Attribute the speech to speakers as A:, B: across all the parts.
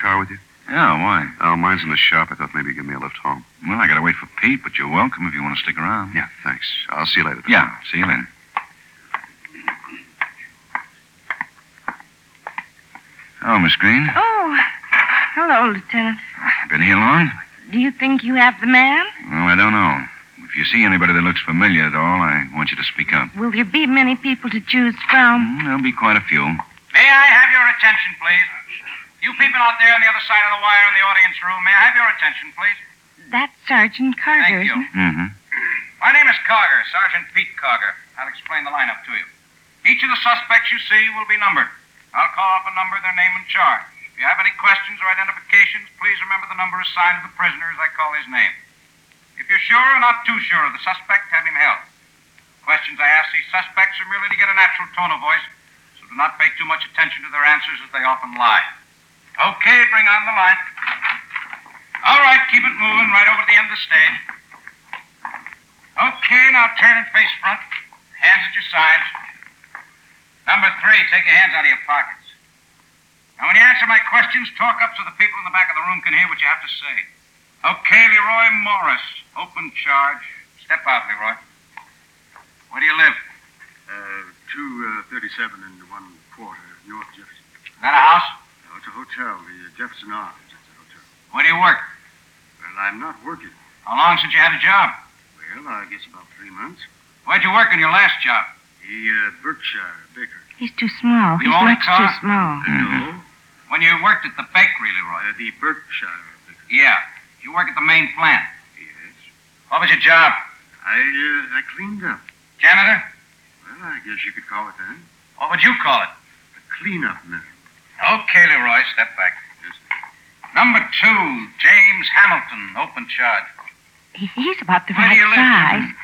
A: Car with you?
B: Yeah, why?
A: Oh, mine's in the shop. I thought maybe you'd give me a lift home.
B: Well, I gotta wait for Pete, but you're welcome if you want to stick around.
A: Yeah, thanks. I'll see you later. then.
B: Yeah, see you later. Hello, Miss Green.
C: Oh, hello, Lieutenant.
B: Been here long?
C: Do you think you have the man?
B: Well, I don't know. If you see anybody that looks familiar at all, I want you to speak up.
C: Will there be many people to choose from?
B: Mm, There'll be quite a few.
D: May I have your attention, please? You people out there on the other side of the wire in the audience room, may I have your attention, please?
C: That's Sergeant Carger,
D: Thank you.
B: Mm-hmm.
D: My name is Carger, Sergeant Pete Carger. I'll explain the lineup to you. Each of the suspects you see will be numbered. I'll call up a number, their name and charge. If you have any questions or identifications, please remember the number assigned to the prisoner as I call his name. If you're sure or not too sure of the suspect, have him held. Questions I ask these suspects are merely to get a natural tone of voice, so do not pay too much attention to their answers as they often lie. Okay, bring on the line. All right, keep it moving right over to the end of the stage. Okay, now turn and face front. Hands at your sides. Number three, take your hands out of your pockets. Now, when you answer my questions, talk up so the people in the back of the room can hear what you have to say. Okay, Leroy Morris, open charge. Step out, Leroy. Where do you live?
E: Uh, 237 and one quarter, North Jefferson.
D: Is that a house?
E: No, it's a hotel, the uh, Jefferson Arms. It's a hotel.
D: Where do you work?
E: Well, I'm not working.
D: How long since you had a job?
E: Well, I guess about three months.
D: Where'd you work in your last job?
E: The uh, Berkshire Baker.
C: He's too small.
D: You
C: He's
D: own a
C: much
D: car?
C: too small.
E: No,
D: When you worked at the bakery, Leroy.
E: uh, the Berkshire Baker.
D: Yeah. You work at the main plant.
E: Yes.
D: What was your job?
E: I, uh, I cleaned up.
D: Janitor?
E: Well, I guess you could call it that.
D: What would you call it?
E: A cleanup man.
D: Okay, Leroy, step back. Number two, James Hamilton, open charge.
C: He- He's about the
D: Where do
C: right
D: live,
C: size.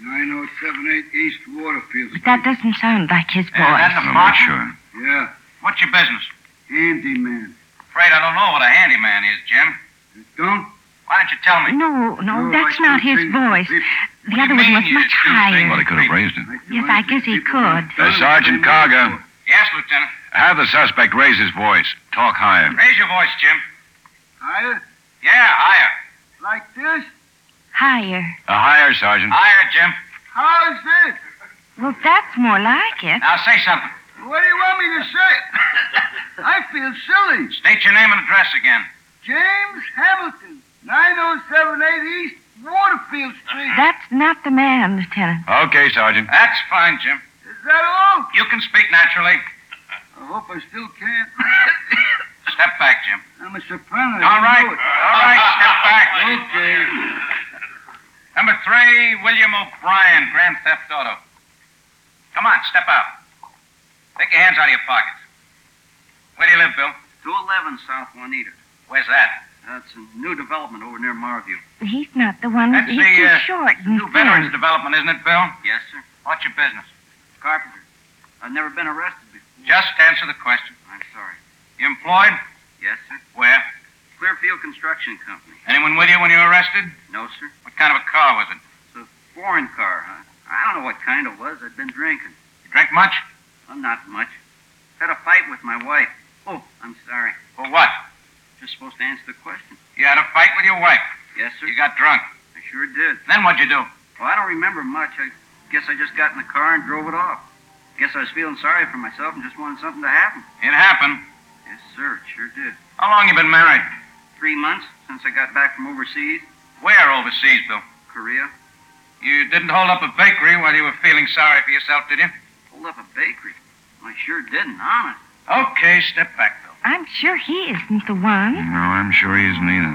E: 9078 East Waterfield
C: But that doesn't sound like his
D: Uh, that's
C: voice.
D: a
B: I'm not
D: partner?
B: sure.
E: Yeah,
D: What's your business?
E: handyman.
D: Afraid I don't know what a handyman is, Jim.
E: Don't?
D: Why don't you tell me?
C: No, no,
E: No,
C: that's
E: I
C: not his
E: things
C: voice. The
D: What
C: other one was much higher.
B: Well, he could have raised it.
C: Yes, I guess he could.
B: Uh, Sergeant Carger.
D: Yes, Lieutenant.
B: Have the suspect raise his voice. Talk higher.
D: Raise your voice, Jim.
E: Higher?
D: Yeah, higher.
E: Like this?
C: Higher.
B: A higher, Sergeant.
D: Higher, Jim.
E: How's this?
C: Well, that's more like it.
D: Now say something.
E: What do you want me to say? I feel silly.
D: State your name and address again.
E: James Hamilton, 9078 East Waterfield Street.
C: That's not the man, Lieutenant.
B: Okay, Sergeant.
D: That's fine, Jim.
E: Is that all?
D: You can speak naturally.
E: I hope I still can.
D: Step back, Jim.
E: I'm a soprano.
D: All
E: you
D: right.
E: know it.
D: All right, step back.
E: Okay.
D: Number three, William O'Brien, Grand Theft Auto. Come on, step out. Take your hands out of your pockets. Where do you live, Bill?
E: 211 South Juanita.
D: Where's that?
E: That's a new development over near Marview.
C: He's not the one.
D: That's
C: He's
D: the,
C: too
D: uh,
C: short and
D: New Veterans. Development, isn't it, Bill?
E: Yes, sir.
D: What's your business?
E: Carpenter. I've never been arrested before.
D: Just answer the question.
E: I'm sorry.
D: You employed?
E: Yes, sir.
D: Where?
E: Clearfield Construction Company.
D: Anyone with you when you were arrested?
E: No, sir.
D: What kind of a car was it?
E: It's a foreign car, huh? I don't know what kind it was. I'd been drinking.
D: You drink much?
E: Well, not much. Had a fight with my wife. Oh, I'm sorry.
D: For what?
E: Just supposed to answer the question.
D: You had a fight with your wife.
E: Yes, sir.
D: You got drunk.
E: I sure did.
D: Then what'd you do?
E: Well, I don't remember much. I guess I just got in the car and drove it off. Guess I was feeling sorry for myself and just wanted something to happen.
D: It happened.
E: Yes, sir. It sure did.
D: How long you been married?
E: Three months since I got back from overseas.
D: Where overseas, Bill?
E: Korea.
D: You didn't hold up a bakery while you were feeling sorry for yourself, did you?
E: Hold up a bakery. I sure didn't, honest.
D: Okay, step back, Bill.
C: I'm sure he isn't the one.
B: No, I'm sure he isn't either.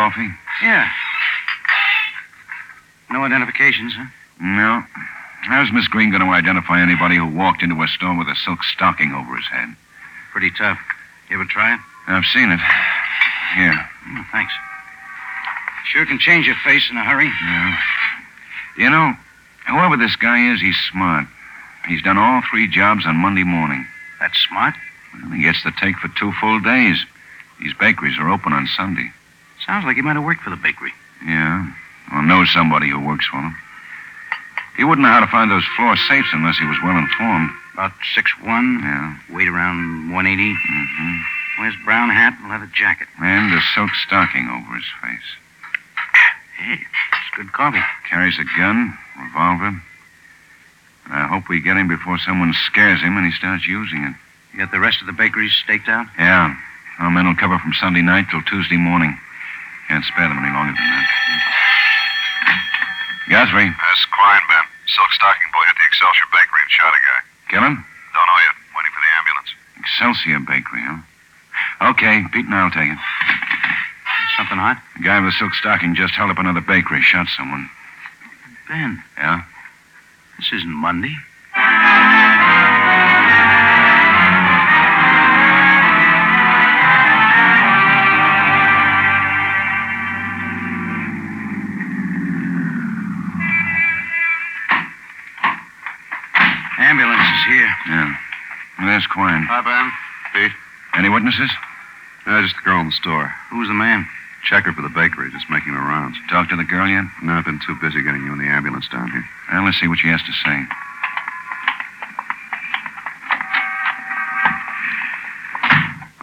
B: Coffee?
E: Yeah. No identifications, huh?
B: No. How's Miss Green going to identify anybody who walked into a store with a silk stocking over his head?
E: Pretty tough. You ever try it?
B: I've seen it. Here.
E: Oh, thanks. Sure can change your face in a hurry.
B: Yeah. You know, whoever this guy is, he's smart. He's done all three jobs on Monday morning.
E: That's smart.
B: Well, he gets the take for two full days. These bakeries are open on Sunday.
E: Sounds like he might have worked for the bakery.
B: Yeah. Or knows somebody who works for him. He wouldn't know how to find those floor safes unless he was well informed.
E: About six one,
B: Yeah.
E: weight around 180.
B: Mm-hmm.
E: Wears brown hat and leather jacket.
B: And a silk stocking over his face.
E: Hey, it's good coffee.
B: Carries a gun, revolver. I hope we get him before someone scares him and he starts using it.
E: You got the rest of the bakeries staked out?
B: Yeah. Our men will cover from Sunday night till Tuesday morning. Can't spare them any longer than that. Guthrie,
A: That's Quine, Ben. Silk stocking boy at the Excelsior Bakery and shot a guy.
B: kill him?
A: Don't know yet. Waiting for the ambulance.
B: Excelsior Bakery, huh? Okay, Pete and I'll take it.
E: Something hot?
B: The guy with the silk stocking just held up another bakery, shot someone.
E: Ben.
B: Yeah?
E: This isn't Monday.
B: Well, there's Quine.
A: Hi, Ben. Pete.
B: Any witnesses?
A: Yeah, just the girl in the store.
E: Who's the man?
A: Checker for the bakery, just making the rounds.
B: Talk to the girl yet?
A: No, I've been too busy getting you in the ambulance down here.
B: Well, let's see what she has to say.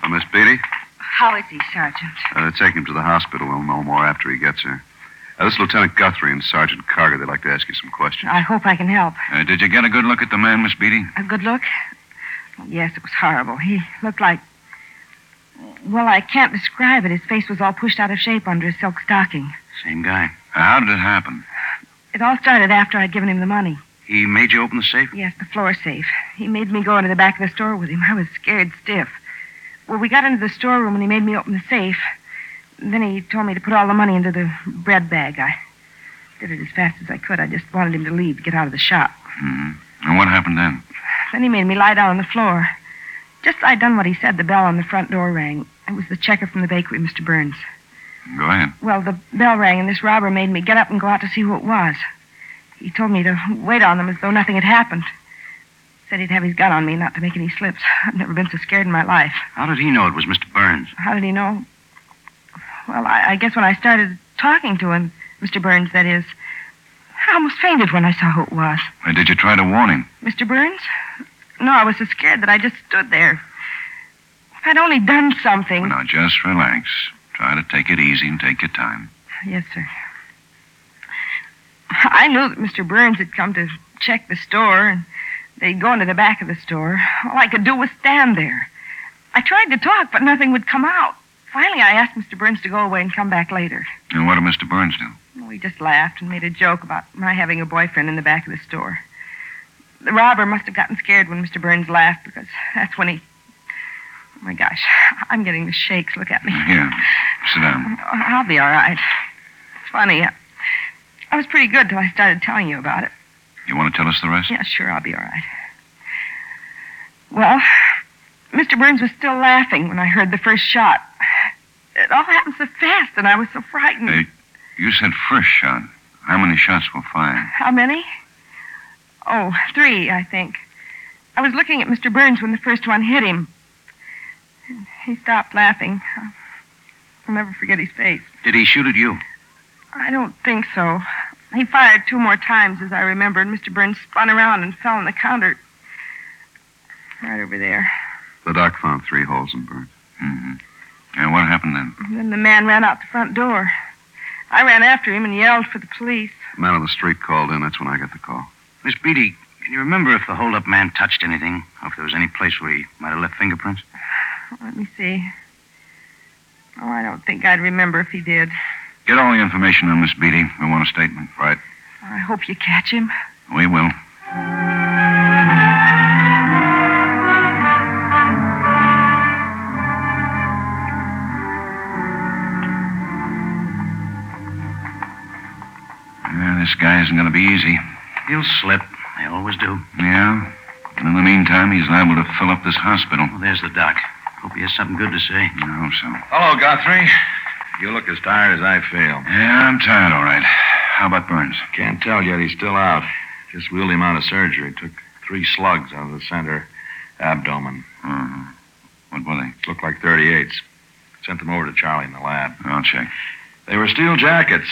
A: Uh, Miss Beatty,
C: How is he, Sergeant?
A: uh, take him to the hospital. We'll know more after he gets here. Uh, this is Lieutenant Guthrie and Sergeant Carger. They'd like to ask you some questions.
C: I hope I can help.
B: Uh, did you get a good look at the man, Miss Beatty?
C: A good look? Yes, it was horrible. He looked like. Well, I can't describe it. His face was all pushed out of shape under his silk stocking.
E: Same guy.
B: How did it happen?
C: It all started after I'd given him the money.
E: He made you open the safe?
C: Yes, the floor safe. He made me go into the back of the store with him. I was scared stiff. Well, we got into the storeroom and he made me open the safe. Then he told me to put all the money into the bread bag. I did it as fast as I could. I just wanted him to leave, get out of the shop.
B: hmm And what happened then?
C: Then he made me lie down on the floor. Just as I'd done what he said, the bell on the front door rang. It was the checker from the bakery, Mr. Burns.
B: Go ahead.
C: Well, the bell rang, and this robber made me get up and go out to see who it was. He told me to wait on them as though nothing had happened. Said he'd have his gun on me, not to make any slips. I've never been so scared in my life.
E: How did he know it was Mr. Burns?
C: How did he know? Well, I, I guess when I started talking to him, Mr. Burns, that is, I almost fainted when I saw who it was.
B: Uh, did you try to warn him?
C: Mr. Burns? No, I was so scared that I just stood there. If I'd only done something.
B: Well, now, just relax. Try to take it easy and take your time.
C: Yes, sir. I knew that Mr. Burns had come to check the store, and they'd go into the back of the store. All I could do was stand there. I tried to talk, but nothing would come out. Finally, I asked Mr. Burns to go away and come back later.
B: And what did Mr. Burns do?
C: He just laughed and made a joke about my having a boyfriend in the back of the store. The robber must have gotten scared when Mr. Burns laughed because that's when he. Oh my gosh, I'm getting the shakes. Look at me.
B: Here, sit down.
C: I'll be all right. It's funny. I, I was pretty good till I started telling you about it.
B: You want to tell us the rest?
C: Yeah, sure, I'll be all right. Well, Mr. Burns was still laughing when I heard the first shot. It all happened so fast, and I was so frightened.
B: Hey. You said first shot. How many shots were fired?
C: How many? Oh, three, I think. I was looking at Mr. Burns when the first one hit him. He stopped laughing. I'll never forget his face.
E: Did he shoot at you?
C: I don't think so. He fired two more times, as I remember, and Mr. Burns spun around and fell on the counter. Right over there.
A: The doc found three holes in Burns.
B: Mm-hmm. And what happened then?
C: And then the man ran out the front door. I ran after him and yelled for the police.
A: The man on the street called in. That's when I got the call.
F: Miss Beatty, can you remember if the hold-up man touched anything? Or if there was any place where he might have left fingerprints?
C: Let me see. Oh, I don't think I'd remember if he did.
B: Get all the information on Miss Beatty. We want a statement.
A: Right.
C: I hope you catch him.
B: We will. Guy isn't going to be easy.
F: He'll slip. They always do.
B: Yeah. And in the meantime, he's liable to fill up this hospital.
F: Well, there's the doc. Hope he has something good to say.
B: I hope so.
G: Hello, Guthrie. You look as tired as I feel.
B: Yeah, I'm tired, all right. How about Burns?
G: Can't tell yet. He's still out. Just wheeled him out of surgery. Took three slugs out of the center abdomen.
B: Uh, what were they?
G: Looked like 38s. Sent them over to Charlie in the lab.
B: I'll check.
G: They were steel jackets.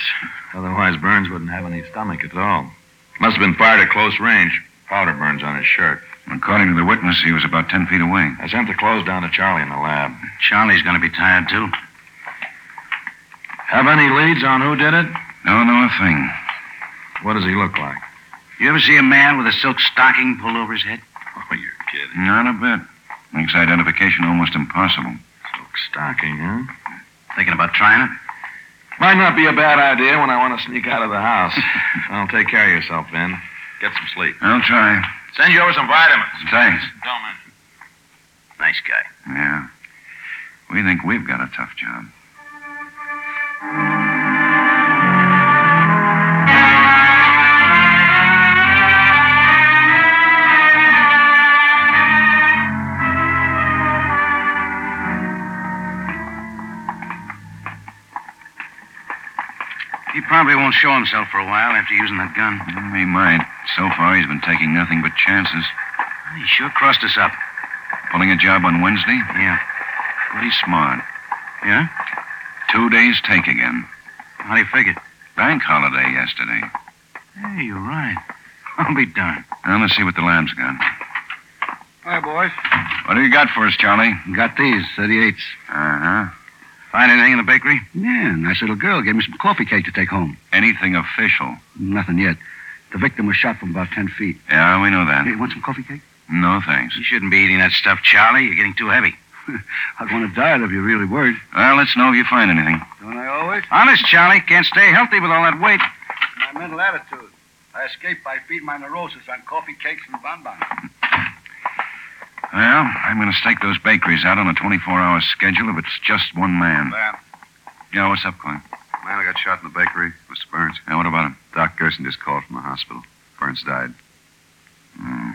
G: Otherwise, Burns wouldn't have any stomach at all. Must have been fired at close range. Powder burns on his shirt.
B: According to the witness, he was about ten feet away.
G: I sent the clothes down to Charlie in the lab.
F: Charlie's going to be tired, too.
G: Have any leads on who did it?
B: No, not a thing.
G: What does he look like?
F: You ever see a man with a silk stocking pulled over his head?
G: Oh, you're kidding.
B: Not a bit. Makes identification almost impossible.
G: Silk stocking, huh?
F: Thinking about trying it?
G: Might not be a bad idea when I want to sneak out of the house. well, take care of yourself, Ben. Get some sleep.
B: I'll try.
G: Send you over some vitamins.
B: Thanks.
G: Don't mention.
F: Nice guy.
B: Yeah. We think we've got a tough job.
F: He probably won't show himself for a while after using that gun.
B: Mm, He might. So far, he's been taking nothing but chances.
F: He sure crossed us up.
B: Pulling a job on Wednesday?
F: Yeah.
B: Pretty smart.
F: Yeah?
B: Two days take again.
F: How do you figure?
B: Bank holiday yesterday.
F: Hey, you're right. I'll be darned.
B: Now, let's see what the lab's got.
H: Hi, boys.
B: What do you got for us, Charlie?
H: Got these, 38s.
B: Uh-huh.
F: Find anything in the bakery?
H: Yeah, nice little girl gave me some coffee cake to take home.
B: Anything official?
H: Nothing yet. The victim was shot from about 10 feet.
B: Yeah, we know that.
H: Hey, want some coffee cake?
B: No, thanks.
F: You shouldn't be eating that stuff, Charlie. You're getting too heavy.
H: I'd want to diet if you're really worried.
B: Well, let's know if you find anything.
H: Don't I always?
F: Honest, Charlie. Can't stay healthy with all that weight.
H: My mental attitude. I escape by feeding my neurosis on coffee cakes and bonbons.
B: Well, I'm going to stake those bakeries out on a 24-hour schedule if it's just one man.
A: Van.
B: Yeah, what's up, Clint?
A: Man who got shot in the bakery, Mr. Burns.
B: Yeah, what about him?
A: Doc Gerson just called from the hospital. Burns died.
B: Hmm.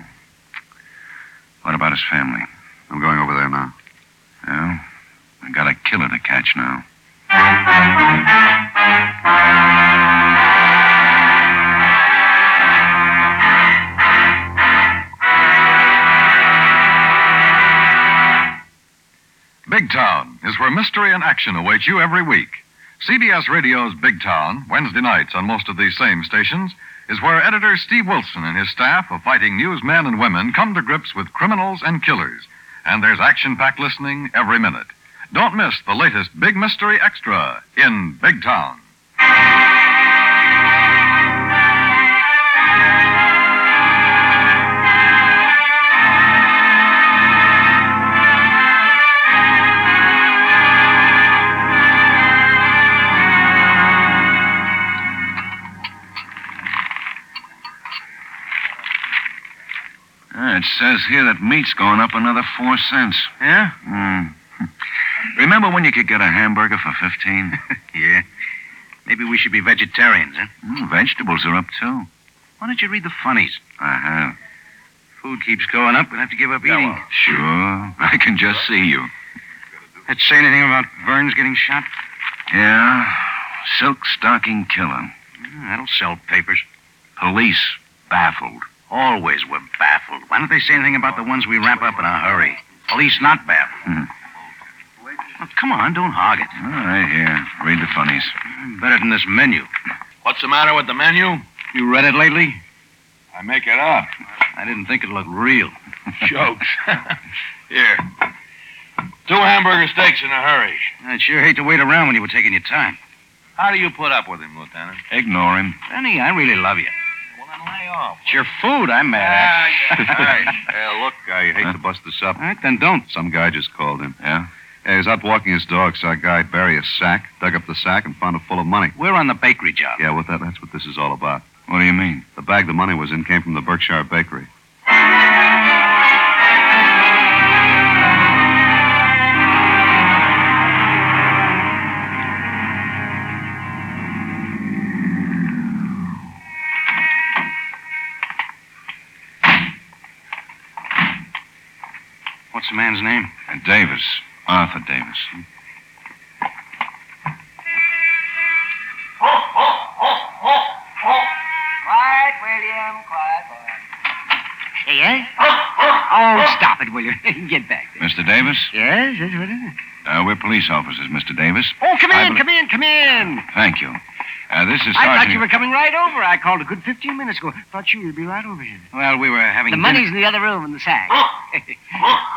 B: What about his family?
A: I'm going over there now.
B: Well, we got a killer to catch now.
I: Big Town is where mystery and action await you every week. CBS Radio's Big Town, Wednesday nights on most of these same stations, is where editor Steve Wilson and his staff of fighting newsmen and women come to grips with criminals and killers. And there's action packed listening every minute. Don't miss the latest Big Mystery Extra in Big Town.
B: Says here that meat's going up another four cents.
F: Yeah?
B: Hmm. Remember when you could get a hamburger for 15?
F: Yeah. Maybe we should be vegetarians, huh?
B: Hmm, vegetables are up, too.
F: Why don't you read the funnies?
B: I have.
F: Food keeps going up. We'll have to give up eating.
B: Sure. I can just see you.
F: That say anything about Burns getting shot?
B: Yeah. Silk stocking killer.
F: Hmm, That'll sell papers.
B: Police baffled.
F: Always we're baffled. Why don't they say anything about the ones we wrap up in a hurry? Police not baffled.
B: Hmm.
F: Well, come on, don't hog it.
B: All right, here. Read the funnies.
F: Better than this menu.
G: What's the matter with the menu?
F: You read it lately?
G: I make it up.
F: I didn't think it looked real.
G: Jokes. Here. Two hamburger steaks in a hurry.
F: I'd sure hate to wait around when you were taking your time.
G: How do you put up with him, Lieutenant?
B: Ignore him.
D: Benny, I really love you.
G: Well, lay off.
D: It's your food I'm mad at.
A: Ah, hey, look, I hate to bust this up.
D: All right, then don't.
A: Some guy just called in.
B: Yeah?
A: Yeah, he was out walking his dog, saw a guy bury a sack, dug up the sack, and found it full of money.
D: We're on the bakery job.
A: Yeah, what that, that's what this is all about.
B: What do you mean?
A: The bag the money was in came from the Berkshire Bakery.
D: The man's name?
B: Uh, Davis. Arthur Davis.
E: Quiet, William, quiet, boy.
J: Yes? Oh, stop it, will you? Get back there.
B: Mr. Davis?
J: Yes, yes, what is it?
B: Uh, we're police officers, Mr. Davis.
J: Oh, come in,
B: bel-
J: come in, come in.
B: Thank you. Uh, this is Sergeant...
J: I thought you were coming right over. I called a good 15 minutes ago. Thought you would be right over here.
D: Well, we were having
J: The
D: dinner.
J: money's in the other room in the sack.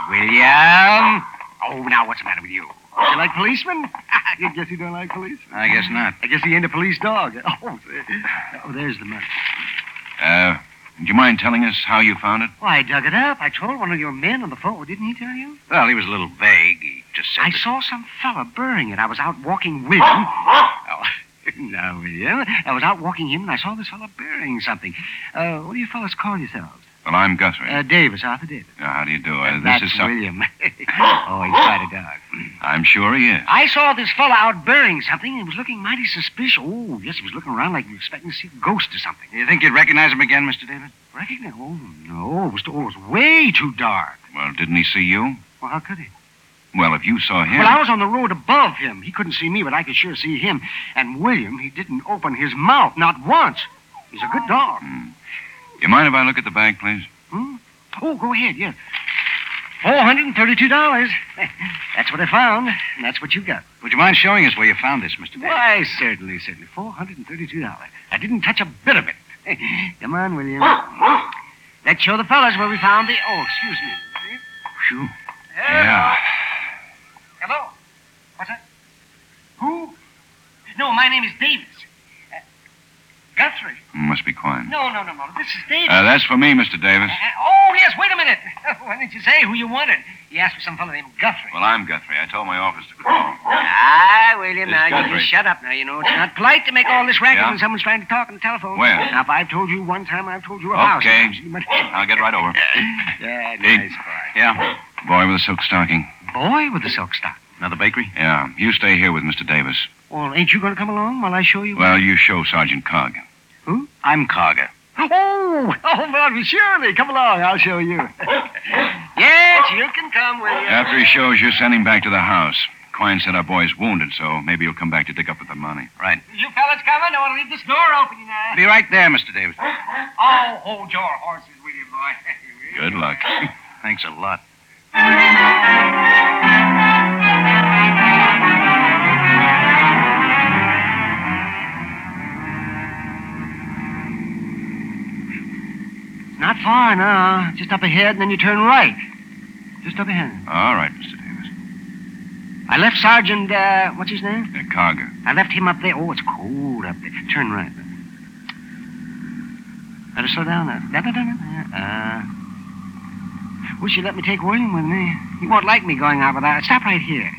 J: William. Oh, now what's the matter with you? You like policemen? I guess you don't like policemen.
D: I guess not.
J: I guess he ain't a police dog. Oh, oh there's the money.
B: Uh, do you mind telling us how you found it?
J: Why, I dug it up. I told one of your men on the phone. Didn't he tell you?
D: Well, he was a little vague. He just said
J: I
D: that-
J: saw some fella burying it. I was out walking with him. Oh, now, William. I was out walking him, and I saw this fella burying something. Uh, what do you fellas call yourselves?
B: Well, I'm Guthrie.
J: Uh, Davis, Arthur Davis.
B: Uh, how do you do? Uh,
J: That's
B: this is some...
J: William. oh, he's quite a dog.
B: I'm sure he is.
J: I saw this fella out burying something, he was looking mighty suspicious. Oh, yes, he was looking around like he was expecting to see a ghost or something.
D: You think you'd recognize him again, Mr. Davis?
J: Recognize? Oh, no. It was, oh, it was way too dark.
B: Well, didn't he see you?
J: Well, how could he?
B: Well, if you saw him...
J: Well, I was on the road above him. He couldn't see me, but I could sure see him. And William, he didn't open his mouth, not once. He's a good dog.
B: Hmm. You mind if I look at the bag, please?
J: Hmm? Oh, go ahead, yes. Four hundred and thirty-two dollars. That's what I found, and that's what you got.
D: Would you mind showing us where you found this, Mr. Davis?
J: Why, certainly, certainly. Four hundred and thirty-two dollars. I didn't touch a bit of it. Come on, William. Let's show the fellas where we found the. Oh, excuse me.
B: Phew. Yeah.
J: Hello. What's that? Who? No, my name is Davis. Uh, Guthrie.
B: Must be quiet.
J: No, no, no, no. This is Davis.
B: Uh, that's for me, Mr. Davis.
J: Uh, oh, yes, wait a minute. Why didn't you say who you wanted? You asked for some fellow named Guthrie.
B: Well, I'm Guthrie. I told my office to call.
J: Ah, William,
B: It's
J: now you
B: Guthrie.
J: just shut up now. You know, it's not polite to make all this racket
B: Yeah?
J: when someone's trying to talk on the telephone.
B: Where?
J: Now, if I've told you one time, I've told you a thousand
B: Okay.
J: times. Must-
B: I'll get right over.
J: Yeah,
B: Hey.
J: nice boy.
D: Yeah.
B: Boy with a silk stocking.
J: Boy with the silk stocking.
D: Another bakery?
B: Yeah. You stay here with Mr. Davis.
J: Well, ain't you going to come along while I show you?
B: Well, you show Sergeant Cog.
J: Who?
D: I'm Carger.
J: Oh, oh, well, surely. Come along. I'll show you. yes, you can come, William.
B: After he shows you, send him back to the house. Quine said our boy's wounded, so maybe he'll come back to dig up with the money.
D: Right.
J: You fellas coming? I want to leave this door open, you know.
D: Be right there, Mr. Davis.
J: Oh, hold your horses, William, boy.
B: Good luck.
D: Thanks a lot.
J: far now. Just up ahead, and then you turn right. Just up ahead.
B: All right, Mr. Davis.
J: I left Sergeant, uh, what's his name?
B: Uh, Carger.
J: I left him up there. Oh, it's cold up there. Turn right. Better slow down now. Da, da, da, da. Uh, wish you'd let me take William with me. He won't like me going out without. Stop right here.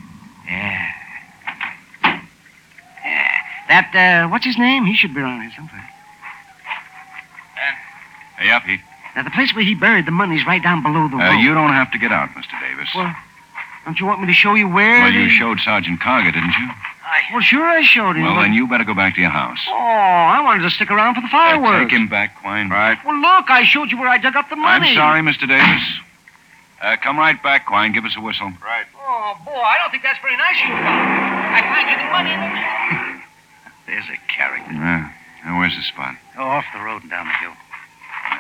J: Yeah. Yeah. That, uh, what's his name? He should be around here someplace.
B: Hey, up.
J: Now, the place where he buried the money's right down below the
B: Uh,
J: road.
B: you don't have to get out, Mr. Davis.
J: Well, don't you want me to show you where?
B: Well, you
J: the-
B: showed Sergeant Carger, didn't you? I...
J: Well, sure I showed him.
B: Well,
J: but-
B: then you better go back to your house.
J: Oh, I wanted to stick around for the
B: Uh,
J: fireworks.
B: take him back, Quine. Right.
J: Well, look, I showed you where I dug up the money.
B: I'm sorry, Mr. Davis. Uh, come right back, Quine. Give us a whistle. Right.
J: Oh, boy, I don't think that's very nice of you, Bob. I find you the money in the...
D: There's a character.
B: Uh, now, where's the spot?
D: Oh, off the road and down the hill.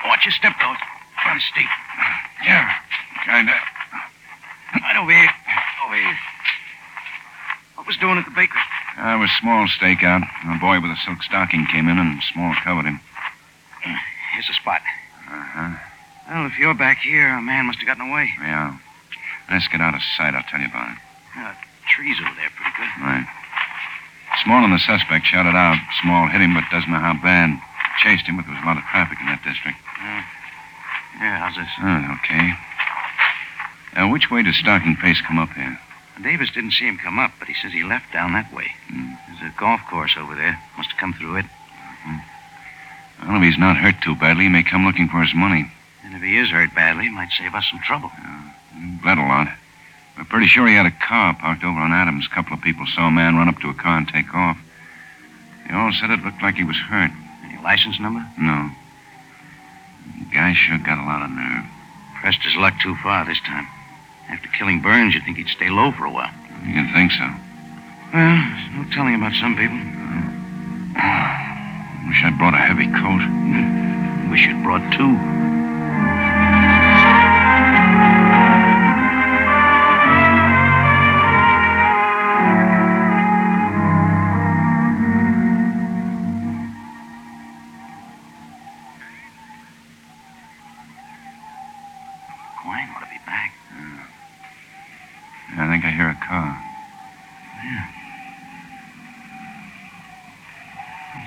D: Watch your step, though. Of steep.
B: Yeah, kinda.
D: Right over here. Over here. What was doing at the bakery?
B: I was small stakeout. A boy with a silk stocking came in and small covered him.
D: Here's the spot.
B: Uh-huh.
D: Well, if you're back here, a man must have gotten away.
B: Yeah. Let's get out of sight. I'll tell you about it.
D: trees over there, pretty good.
B: Right. Small and the suspect shouted out. Small hit him, but doesn't know how bad. Chased him, but there was a lot of traffic in that district.
F: Yeah, how's this?
B: Oh, okay. Now, which way does Stockton Pace come up here?
F: Davis didn't see him come up, but he says he left down that way.
B: Hmm.
F: There's a golf course over there. Must have come through it.
B: Well, if he's not hurt too badly, he may come looking for his money.
F: And if he is hurt badly, it might save us some trouble.
B: He bled a lot. We're pretty sure he had a car parked over on Adams. A couple of people saw a man run up to a car and take off. They all said it looked like he was hurt.
F: License number?
B: No. The guy sure got a lot of nerve.
F: Pressed his luck too far this time. After killing Burns, you'd think he'd stay low for a while.
B: You'd think so.
F: Well, there's no telling about some people.
B: Wish I'd brought a heavy coat.
F: Wish you'd brought two.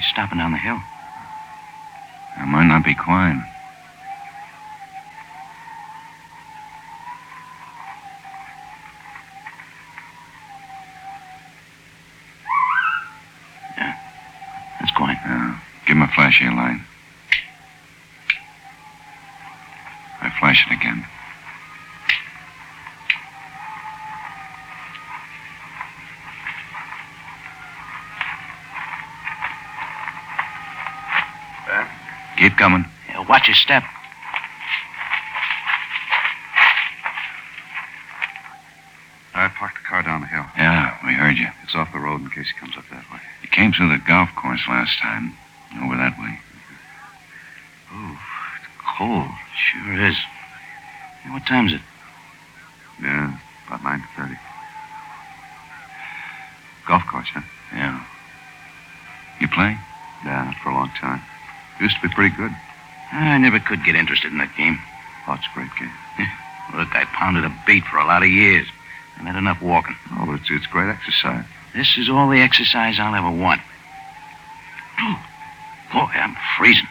F: Stopping down the hill.
B: That might not be Quine.
F: That's Quine.
B: Yeah. Give him a flashing light. I flash it again. Keep coming.
F: Yeah, watch your step.
A: I parked the car down the hill.
B: Yeah, we heard you.
A: It's off the road in case he comes up that way.
B: You came through the golf course last time. Over that way.
F: Oh, it's cold. Sure is. Hey, what time's it?
A: Yeah, about 9.30. Golf course, huh?
B: Yeah. You play?
A: Yeah, not for a long time. Used to be pretty good.
F: I never could get interested in that game.
A: Oh, it's a great game.
F: Look, I pounded a beat for a lot of years. I've had enough walking.
A: Oh, but it's, it's great exercise.
F: This is all the exercise I'll ever want. Boy, I'm freezing.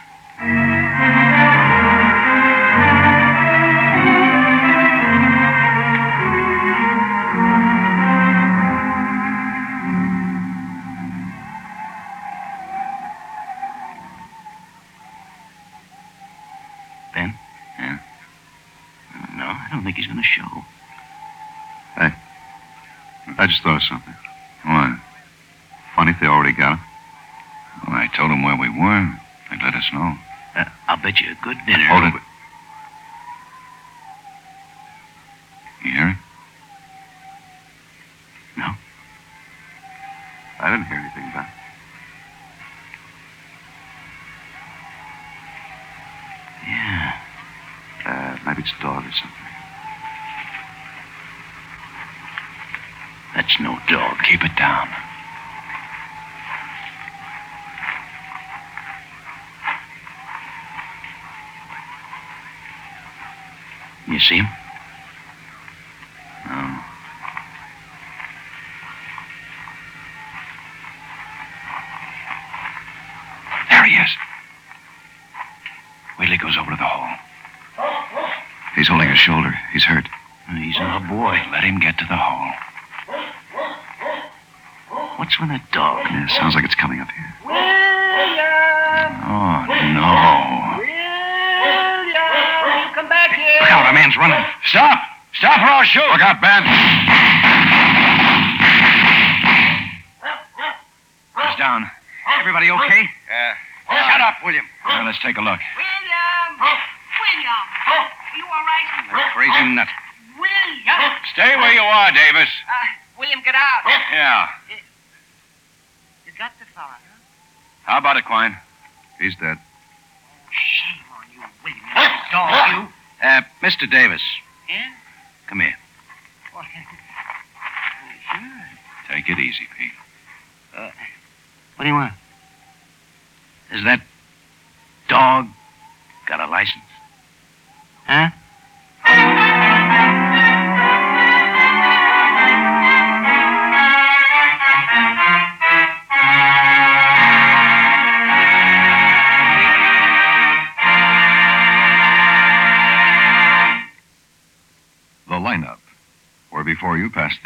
F: Dinner.
B: Hold it. You hear it? No.
A: I didn't hear anything about it.
F: Yeah.
A: Uh, maybe it's a dog or something.
F: That's no dog.
B: Keep it down.
F: You see him?
B: No. There he is. Goes over to the hole.
A: He's holding his shoulder. He's hurt.
F: He's our boy.
B: Let him get to the hole.
F: What's with that dog?
A: Yeah, sounds like it's coming up here.
B: Look out, a man's running. Stop! Stop or I'll shoot! Look out, Ben. He's down.
F: Everybody okay?
B: Yeah.
F: Shut up, William.
B: Now, let's take a look.
J: William! William! Are you all right?
F: That crazy nut.
J: William!
B: Stay where you are, Davis.
J: Uh, William, get out.
B: Yeah.
J: You got the fella, huh?
B: How about it, Quine?
A: He's dead.
J: Shame on you, William. You dog, you.
F: Uh, Mr. Davis.
J: Yeah?
F: Come here.
J: Well, sure.
B: Take it easy, Pete.
F: What do you want? Is that dog got a license? Huh?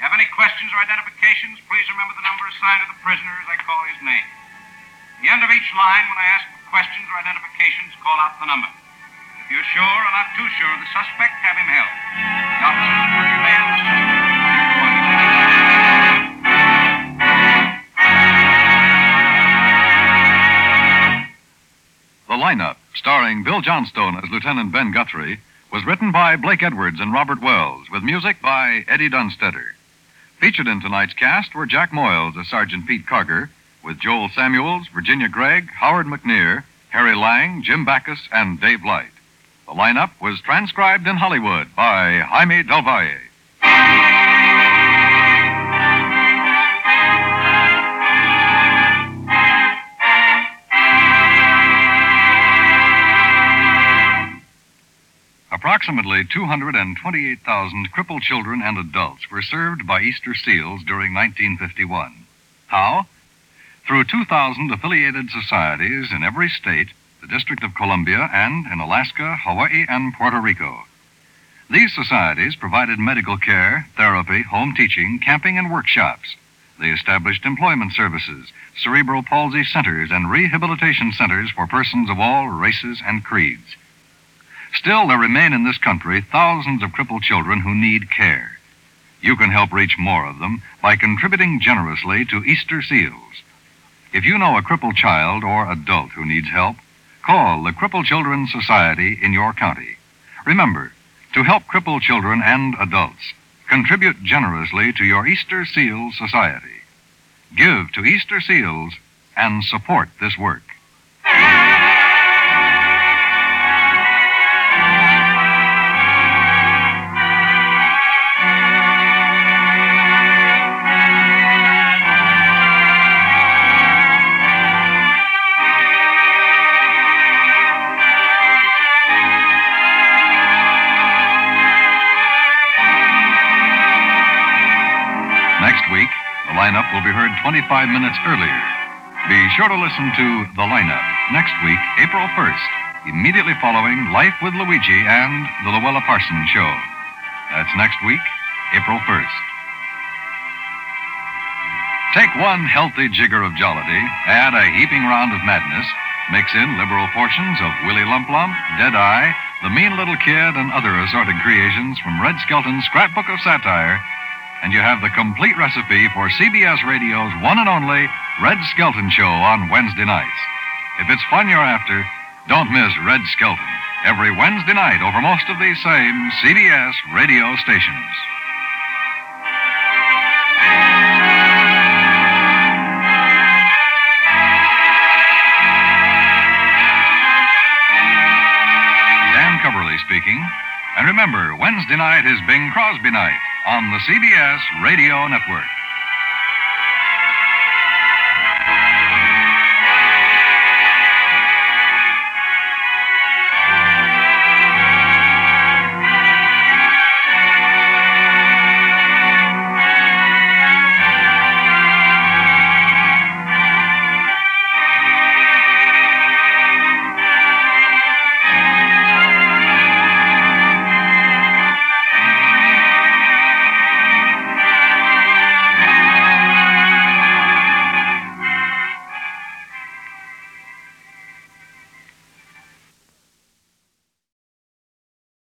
D: Have any questions or identifications, please remember the number assigned to the prisoner as I call his name. At the end of each line, when I ask for questions or identifications, call out the number. If you're sure or not too sure of the suspect, have him held. The officers will the.
I: The lineup, starring Bill Johnstone as Lieutenant Ben Guthrie, was written by Blake Edwards and Robert Wells, with music by Eddie Dunstedter. Featured in tonight's cast were Jack Moyles as Sergeant Pete Carger, with Joel Samuels, Virginia Gregg, Howard McNear, Harry Lang, Jim Backus, and Dave Light. The lineup was transcribed in Hollywood by Jaime Del Valle. Approximately 228,000 crippled children and adults were served by Easter SEALs during 1951. How? Through 2,000 affiliated societies in every state, the District of Columbia, and in Alaska, Hawaii, and Puerto Rico. These societies provided medical care, therapy, home teaching, camping, and workshops. They established employment services, cerebral palsy centers, and rehabilitation centers for persons of all races and creeds. Still, there remain in this country thousands of crippled children who need care. You can help reach more of them by contributing generously to Easter Seals. If you know a crippled child or adult who needs help, call the Crippled Children's Society in your county. Remember, to help crippled children and adults, contribute generously to your Easter Seals Society. Give to Easter Seals and support this work. 25 minutes earlier. Be sure to listen to The Lineup next week, April 1st, immediately following Life with Luigi and The Luella Parsons Show. That's next week, April 1st. Take one healthy jigger of jollity, add a heaping round of madness, mix in liberal portions of Willie Lump Lump, Deadeye, The Mean Little Kid, and other assorted creations from Red Skelton's Scrapbook of Satire, and you have the complete recipe for CBS Radio's one and only Red Skelton Show on Wednesday nights. If it's fun you're after, don't miss Red Skelton every Wednesday night over most of these same CBS radio stations. Dan Cubberly speaking. And remember, Wednesday night is Bing Crosby night on the CBS Radio Network.